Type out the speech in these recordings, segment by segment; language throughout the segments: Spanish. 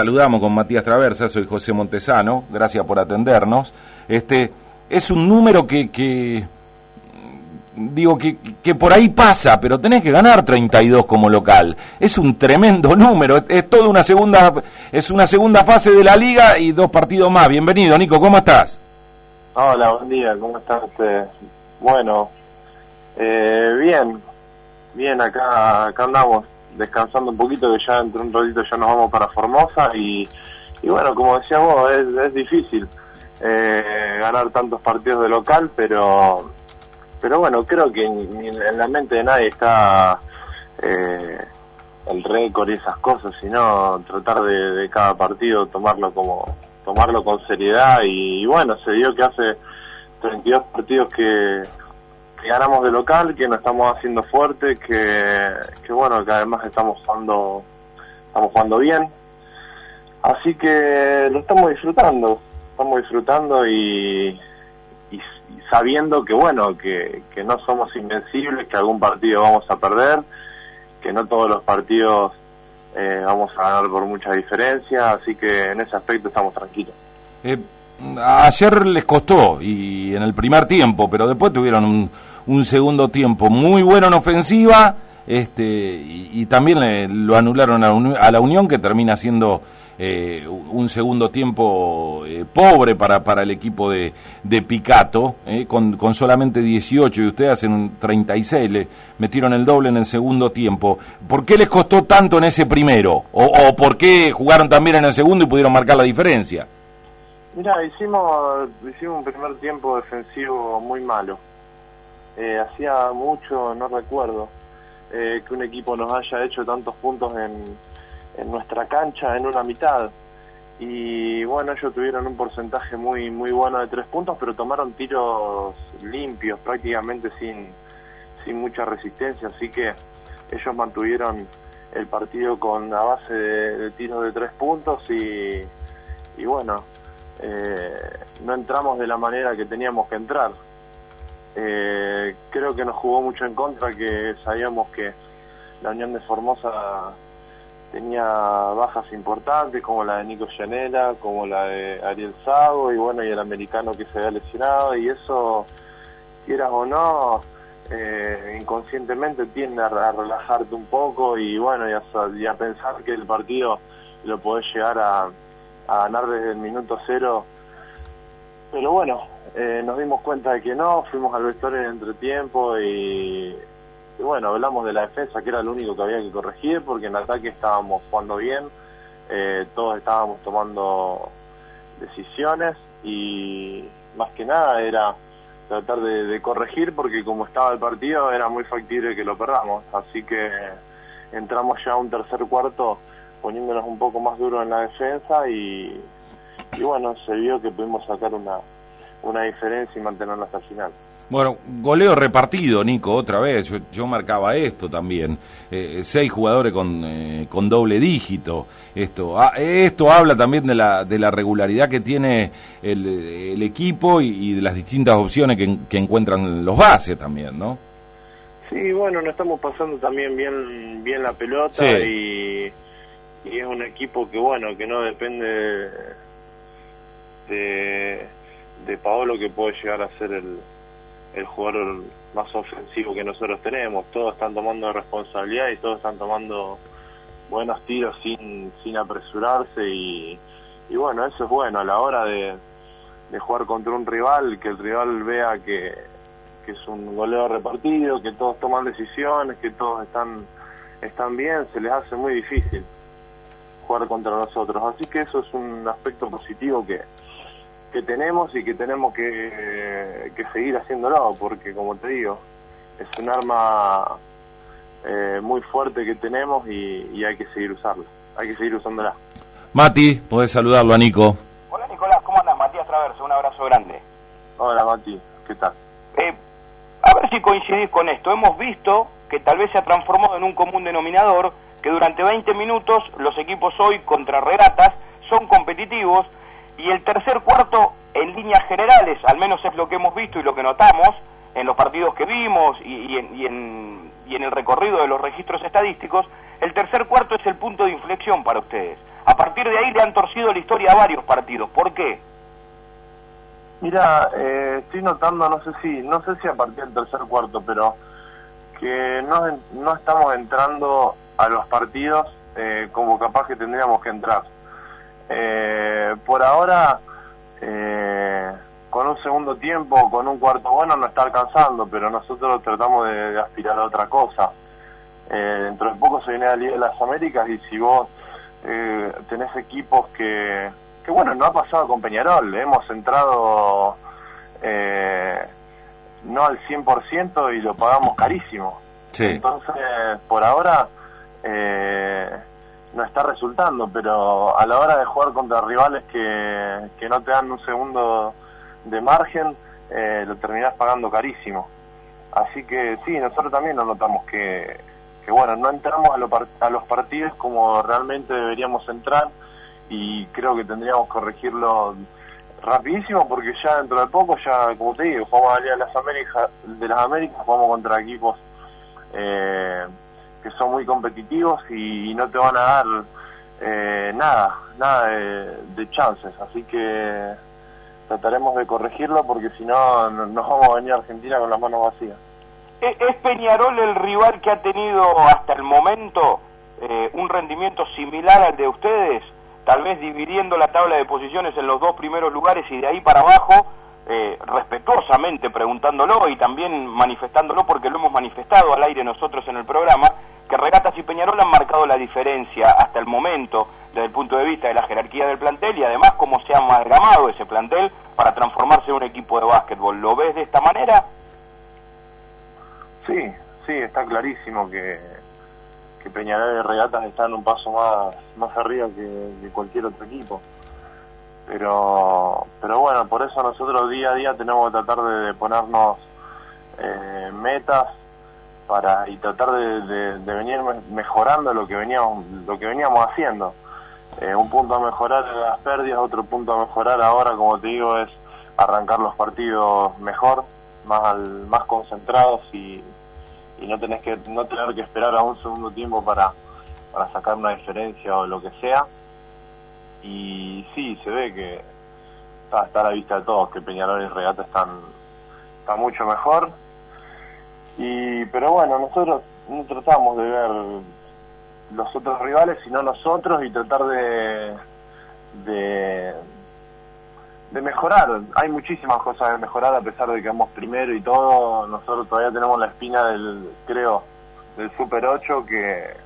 Saludamos con Matías Traversa, soy José Montesano, gracias por atendernos. Este es un número que, que digo que, por ahí pasa, pero tenés que ganar 32 como local. Es un tremendo número, es, toda una segunda es una segunda fase de la liga y dos partidos más. Bienvenido, Nico, ¿cómo estás? Hola, buen día, ¿cómo ustedes? Bueno, eh, bien, bien acá acá andamos descansando un poquito, que ya entre un ratito ya nos vamos para Formosa y, bueno, como decías vos, es, difícil eh, ganar tantos partidos de local, pero pero bueno, creo que en, la mente de nadie está eh, el récord y esas cosas, sino tratar de, cada partido tomarlo como tomarlo con seriedad y, y bueno, se dio que hace 32 partidos que que ganamos de local, que nos estamos haciendo fuerte, que, que bueno, que además estamos jugando, estamos jugando bien. Así que lo estamos disfrutando, estamos disfrutando y, y, sabiendo que bueno, que, que no somos invencibles, que algún partido vamos a perder, que no todos los partidos eh, vamos a ganar por mucha diferencia, así que en ese aspecto estamos tranquilos. Eh, ayer les costó y en el primer tiempo, pero después tuvieron un, un segundo tiempo muy bueno en ofensiva este, y, también lo anularon a, la Unión que termina siendo eh, un segundo tiempo eh, pobre para, para el equipo de, de Picato, eh, con, con, solamente 18 y ustedes hacen un 36, le metieron el doble en el segundo tiempo. ¿Por qué les costó tanto en ese primero? ¿O, o por qué jugaron también en el segundo y pudieron marcar la diferencia? Mira, hicimos, hicimos un primer tiempo defensivo muy malo eh, hacía mucho, no recuerdo, eh, que un equipo nos haya hecho tantos puntos en, en nuestra cancha en una mitad. Y bueno, ellos tuvieron un porcentaje muy muy bueno de tres puntos, pero tomaron tiros limpios, prácticamente sin, sin mucha resistencia, así que ellos mantuvieron el partido con la base de, tiros de tres puntos y, y bueno, eh, no entramos de la manera que teníamos que entrar. Eh, creo que nos jugó mucho en contra, que sabíamos que la Unión de Formosa tenía bajas importantes, como la de Nico Llanera, como la de Ariel Sago, y bueno, y el americano que se había lesionado, y eso, quieras o no, eh, inconscientemente tiende a, relajarte un poco y bueno, y a, pensar que el partido lo podés llegar a, a ganar desde el minuto cero. Pero bueno, eh, nos dimos cuenta de que no, fuimos al vestuario en entretiempo y, y, bueno, hablamos de la defensa, que era lo único que había que corregir, porque en ataque estábamos jugando bien, eh, todos estábamos tomando decisiones y más que nada era tratar de, corregir porque como estaba el partido era muy factible que lo perdamos, así que entramos ya a un tercer cuarto poniéndonos un poco más duro en la defensa y, y bueno, se vio que pudimos sacar una, una diferencia y mantenerla hasta el final. Bueno, goleo repartido, Nico, otra vez. Yo, marcaba esto también. Eh, seis jugadores con, eh, con doble dígito. Esto, ah, esto habla también de la, de la regularidad que tiene el, el equipo y, de las distintas opciones que, que, encuentran los bases también, ¿no? Sí, bueno, nos estamos pasando también bien, bien la pelota y, y es un equipo que, bueno, que no depende de, de Paolo que puede llegar a ser el, el jugador más ofensivo que nosotros tenemos. Todos están tomando responsabilidad y todos están tomando buenos tiros sin, sin apresurarse y, y bueno, eso es bueno a la hora de, de jugar contra un rival, que el rival vea que, que es un goleo repartido, que todos toman decisiones, que todos están, están bien, se les hace muy difícil jugar contra nosotros. Así que eso es un aspecto positivo que, que tenemos y que tenemos que, que seguir haciéndolo, porque como te digo, es un arma eh, muy fuerte que tenemos y, y, hay que seguir usarla, hay que seguir usándola. Mati, podés saludarlo a Nico. Hola Nicolás, ¿cómo andas? Matías Traverso, un abrazo grande. Hola Mati, ¿qué tal? Eh, a ver si coincidís con esto, hemos visto que tal vez se ha transformado en un común denominador que durante 20 minutos los equipos hoy contra regatas son competitivos y el tercer cuarto, en líneas generales, al menos es lo que hemos visto y lo que notamos en los partidos que vimos y, en, y, en, el recorrido de los registros estadísticos, el tercer cuarto es el punto de inflexión para ustedes. A partir de ahí le han torcido la historia a varios partidos. ¿Por qué? Mira, eh, estoy notando, no sé si, no sé si a partir del tercer cuarto, pero que no, no estamos entrando a los partidos eh, como capaz que tendríamos que entrar. Eh, por ahora, eh, con un segundo tiempo, con un cuarto bueno, no está alcanzando, pero nosotros tratamos de, aspirar a otra cosa. Eh, dentro de poco se viene la Liga de las Américas y si vos eh, tenés equipos que, que, bueno, no ha pasado con Peñarol, hemos entrado eh, no al 100% y lo pagamos carísimo. Entonces, por ahora eh, no está resultando, pero a la hora de jugar contra rivales que, que no te dan un segundo de margen, eh, lo terminás pagando carísimo. Así que sí, nosotros también nos notamos que, que bueno, no entramos a, a los partidos como realmente deberíamos entrar y creo que tendríamos que corregirlo rapidísimo porque ya dentro de poco, ya como te digo, jugamos a de las Américas, de las Américas, jugamos contra equipos eh, que son muy competitivos y, no te van a dar eh, nada, nada de, de chances, así que trataremos de corregirlo porque si no nos vamos a venir a Argentina con las manos vacías. ¿Es Peñarol el rival que ha tenido hasta el momento eh, un rendimiento similar al de ustedes? Tal vez dividiendo la tabla de posiciones en los dos primeros lugares y de ahí para abajo, eh, respetuosamente preguntándolo y también manifestándolo porque lo hemos manifestado al aire nosotros en el programa, que Regatas y Peñarol han marcado la diferencia hasta el momento desde el punto de vista de la jerarquía del plantel y además cómo se ha amalgamado ese plantel para transformarse en un equipo de básquetbol. ¿Lo ves de esta manera? Sí, sí, está clarísimo que, que Peñarol y Regatas están un paso más, más arriba que, cualquier otro equipo. Pero, pero bueno, por eso nosotros día a día tenemos que tratar de, ponernos eh, metas para y tratar de, venir mejorando lo que veníamos lo que veníamos haciendo. Eh, un punto a mejorar en las pérdidas otro punto a mejorar ahora como te digo es arrancar los partidos mejor más al, más concentrados y, y no tenés que no tener que esperar a un segundo tiempo para para sacar una diferencia o lo que sea y sí se ve que está, está a la vista de todos que Peñarol y Regata están está mucho mejor y pero bueno nosotros no tratamos de ver los otros rivales sino nosotros y tratar de de mejorar. Hay muchísimas cosas de mejorar a pesar de que vamos primero y todo. Nosotros todavía tenemos la espina del, creo, del Super 8 que,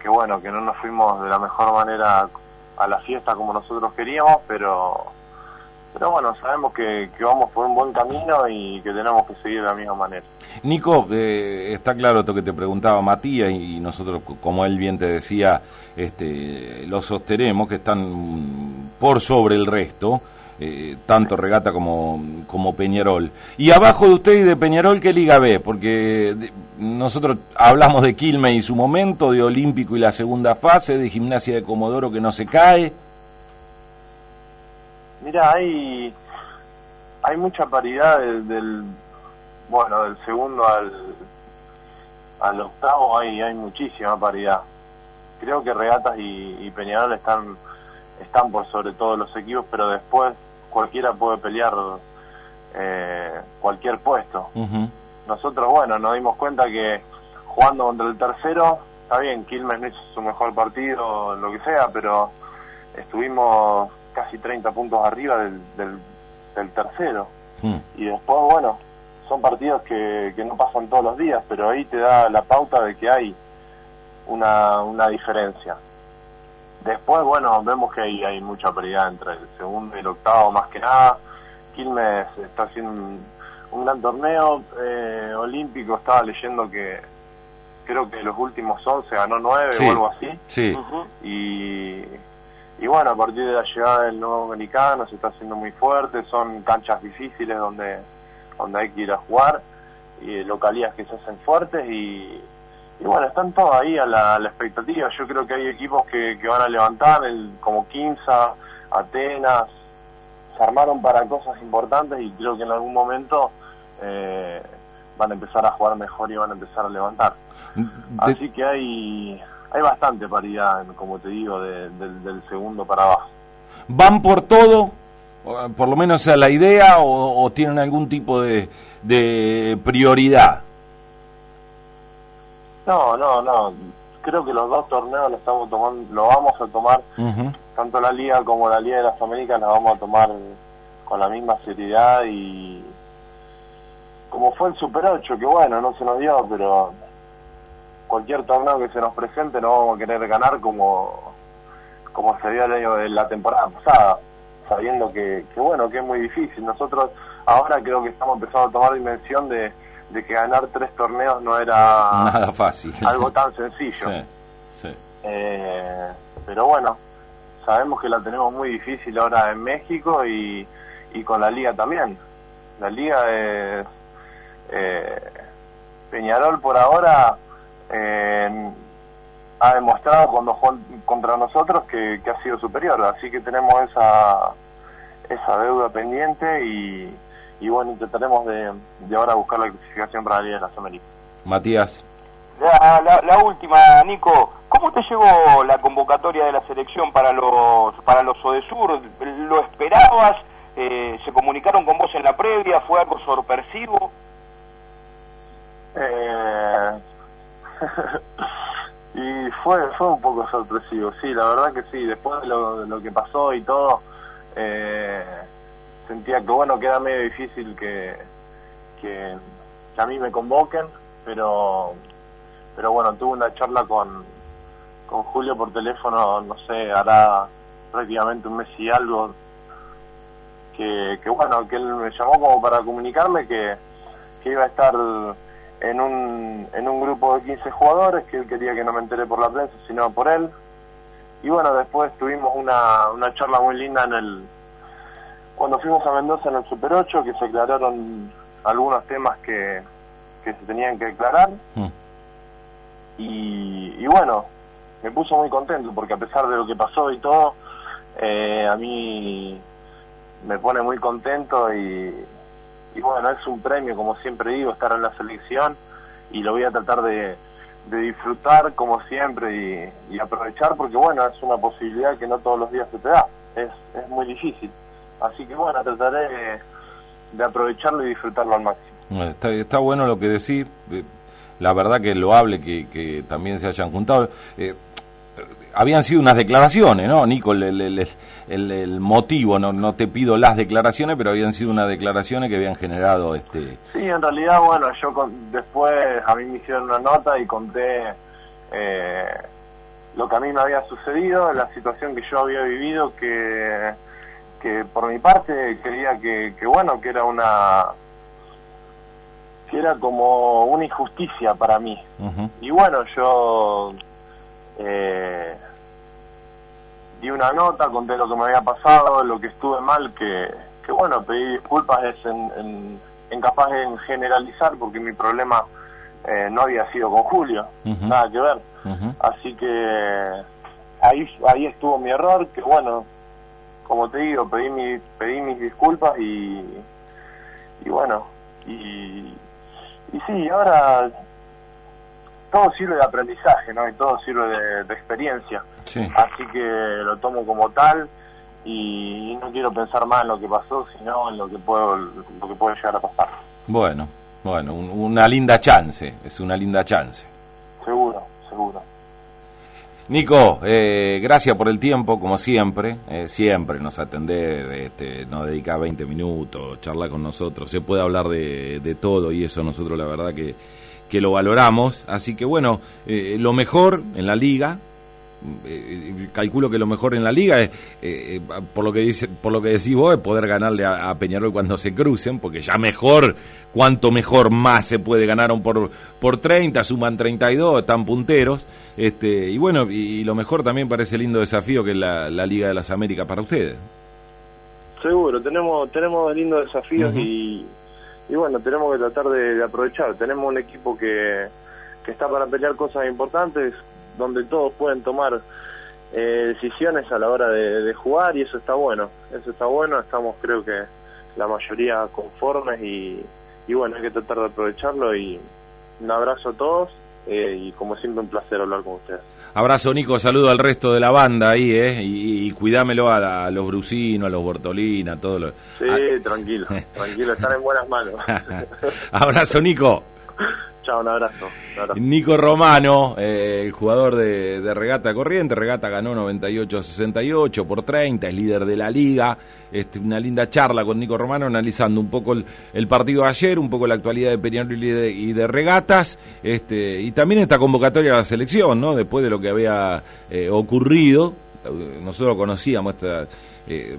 que bueno, que no nos fuimos de la mejor manera a la fiesta como nosotros queríamos, pero pero bueno, sabemos que, que, vamos por un buen camino y que tenemos que seguir de la misma manera. Nico, eh, está claro esto que te preguntaba Matías y nosotros, como él bien te decía, este, lo sostenemos que están por sobre el resto. Eh, tanto Regata como, como Peñarol. Y abajo de usted y de Peñarol, ¿qué liga ve? Porque nosotros hablamos de Quilme y su momento, de Olímpico y la segunda fase, de Gimnasia de Comodoro que no se cae. Mira, hay, hay mucha paridad del, bueno, del segundo al, al octavo, hay, hay muchísima paridad. Creo que Regatas y, y Peñarol están están por sobre todos los equipos, pero después cualquiera puede pelear eh, cualquier puesto. Nosotros, bueno, nos dimos cuenta que jugando contra el tercero, está bien, Quilmes no hizo su mejor partido, lo que sea, pero estuvimos casi 30 puntos arriba del, del, tercero. Hmm. Y después, bueno, son partidos que, que no pasan todos los días, pero ahí te da la pauta de que hay una, una diferencia. Después, bueno, vemos que hay, hay mucha paridad entre el segundo y el octavo, más que nada. Quilmes está haciendo un, gran torneo eh, olímpico, estaba leyendo que creo que los últimos 11 ganó 9 o algo así. Sí. y, y bueno, a partir de la llegada del nuevo americano se está haciendo muy fuerte, son canchas difíciles donde, donde hay que ir a jugar, y localidades que se hacen fuertes y y bueno, están todos ahí a la, expectativa. Yo creo que hay equipos que, que van a levantar, el, como Quinza, Atenas, se armaron para cosas importantes y creo que en algún momento eh, van a empezar a jugar mejor y van a empezar a levantar. Así que hay, hay bastante paridad, como te digo, del segundo para abajo. ¿Van por todo? Por lo menos a la idea o, tienen algún tipo de, de prioridad? No, no, no. Creo que los dos torneos lo estamos tomando, lo vamos a tomar, tanto la Liga como la Liga de las Américas, la vamos a tomar con la misma seriedad y como fue el Super 8, que bueno, no se nos dio, pero cualquier torneo que se nos presente no vamos a querer ganar como, como se dio el año de la temporada pasada, sabiendo que, que bueno, que es muy difícil. Nosotros ahora creo que estamos empezando a tomar dimensión de, de que ganar tres torneos no era nada fácil, algo tan sencillo. Eh, pero bueno, sabemos que la tenemos muy difícil ahora en México y, y con la liga también. La liga es eh, Peñarol por ahora eh, ha demostrado cuando jugó contra nosotros que, ha sido superior, así que tenemos esa, esa deuda pendiente y, y bueno, intentaremos de, de, ahora buscar la clasificación para la Liga de las Américas. Matías. La, la, última, Nico, ¿cómo te llegó la convocatoria de la selección para los para los Odesur? ¿Lo esperabas? Eh, ¿Se comunicaron con vos en la previa? ¿Fue algo sorpresivo? Eh, y fue fue un poco sorpresivo, sí, la verdad que sí, después de lo, que pasó y todo, eh, sentía que bueno, que era medio difícil que, que, a mí me convoquen, pero pero bueno, tuve una charla con, con Julio por teléfono, no sé, hará prácticamente un mes y algo, que, que bueno, que él me llamó como para comunicarme que, que iba a estar en un, en un grupo de 15 jugadores, que él quería que no me entere por la prensa, sino por él. Y bueno, después tuvimos una, una charla muy linda en el cuando fuimos a Mendoza en el Super 8, que se aclararon algunos temas que, que se tenían que aclarar. Mm. Y, y, bueno, me puso muy contento, porque a pesar de lo que pasó y todo, eh, a mí me pone muy contento y, y bueno, es un premio, como siempre digo, estar en la selección y lo voy a tratar de, disfrutar como siempre y, aprovechar porque bueno, es una posibilidad que no todos los días se te da, es, es muy difícil. Así que bueno, trataré de, aprovecharlo y disfrutarlo al máximo. Está, está bueno lo que decís, eh, la verdad que lo hable que, que también se hayan juntado. Eh, habían sido unas declaraciones, ¿no, Nico? El, motivo, no, no te pido las declaraciones, pero habían sido unas declaraciones que habían generado este... Sí, en realidad, bueno, yo después a mí me hicieron una nota y conté eh, lo que a mí me había sucedido, la situación que yo había vivido, que, que por mi parte creía que, que bueno, que era una que era como una injusticia para mí. Y bueno, yo eh, di una nota, conté lo que me había pasado, lo que estuve mal, que, que bueno, pedí disculpas es en, en, capaz en generalizar, porque mi problema eh, no había sido con Julio, nada que ver. Así que ahí, ahí estuvo mi error, que bueno, como te digo, pedí, mi, pedí mis disculpas y, y bueno, y, y sí, ahora todo sirve de aprendizaje, ¿no? Y todo sirve de, experiencia. Así que lo tomo como tal y no quiero pensar más en lo que pasó, sino en lo que puedo, lo que puede llegar a pasar. Bueno, bueno, una linda chance, es una linda chance. Seguro, seguro. Nico, eh, gracias por el tiempo, como siempre. Eh, siempre nos atendés, este, nos dedica 20 minutos, charla con nosotros. Se puede hablar de, de todo y eso nosotros la verdad que que lo valoramos. Así que bueno, eh, lo mejor en la liga, eh, calculo que lo mejor en la liga es, eh, por lo que dice, por lo que decís vos, es poder ganarle a, Peñarol cuando se crucen, porque ya mejor, cuanto mejor más se puede, ganaron por, por 30, suman 32, están punteros, este, y bueno, y, lo mejor también parece lindo desafío que es la, Liga de las Américas para ustedes. Seguro, tenemos, tenemos lindos desafíos y y bueno, tenemos que tratar de, aprovechar. Tenemos un equipo que, que, está para pelear cosas importantes, donde todos pueden tomar eh, decisiones a la hora de, jugar y eso está bueno. Eso está bueno, estamos creo que la mayoría conformes y, y bueno, hay que tratar de aprovecharlo y un abrazo a todos eh, y como siempre un placer hablar con ustedes. Abrazo, Nico. Saludo al resto de la banda ahí, ¿eh? Y, cuidámelo a, los Brusinos, a los Bortolina, a todos los. Sí, tranquilo, tranquilo, están en buenas manos. Abrazo, Nico. Chao, un abrazo. Nico Romano, eh, el jugador de, Regata Corriente. Regata ganó 98 a 68 por 30, es líder de la liga. Este, una linda charla con Nico Romano analizando un poco el, partido de ayer, un poco la actualidad de Peñarol y de, Regatas. Este, y también esta convocatoria a la selección, ¿no? Después de lo que había eh, ocurrido. Nosotros conocíamos esta. Eh,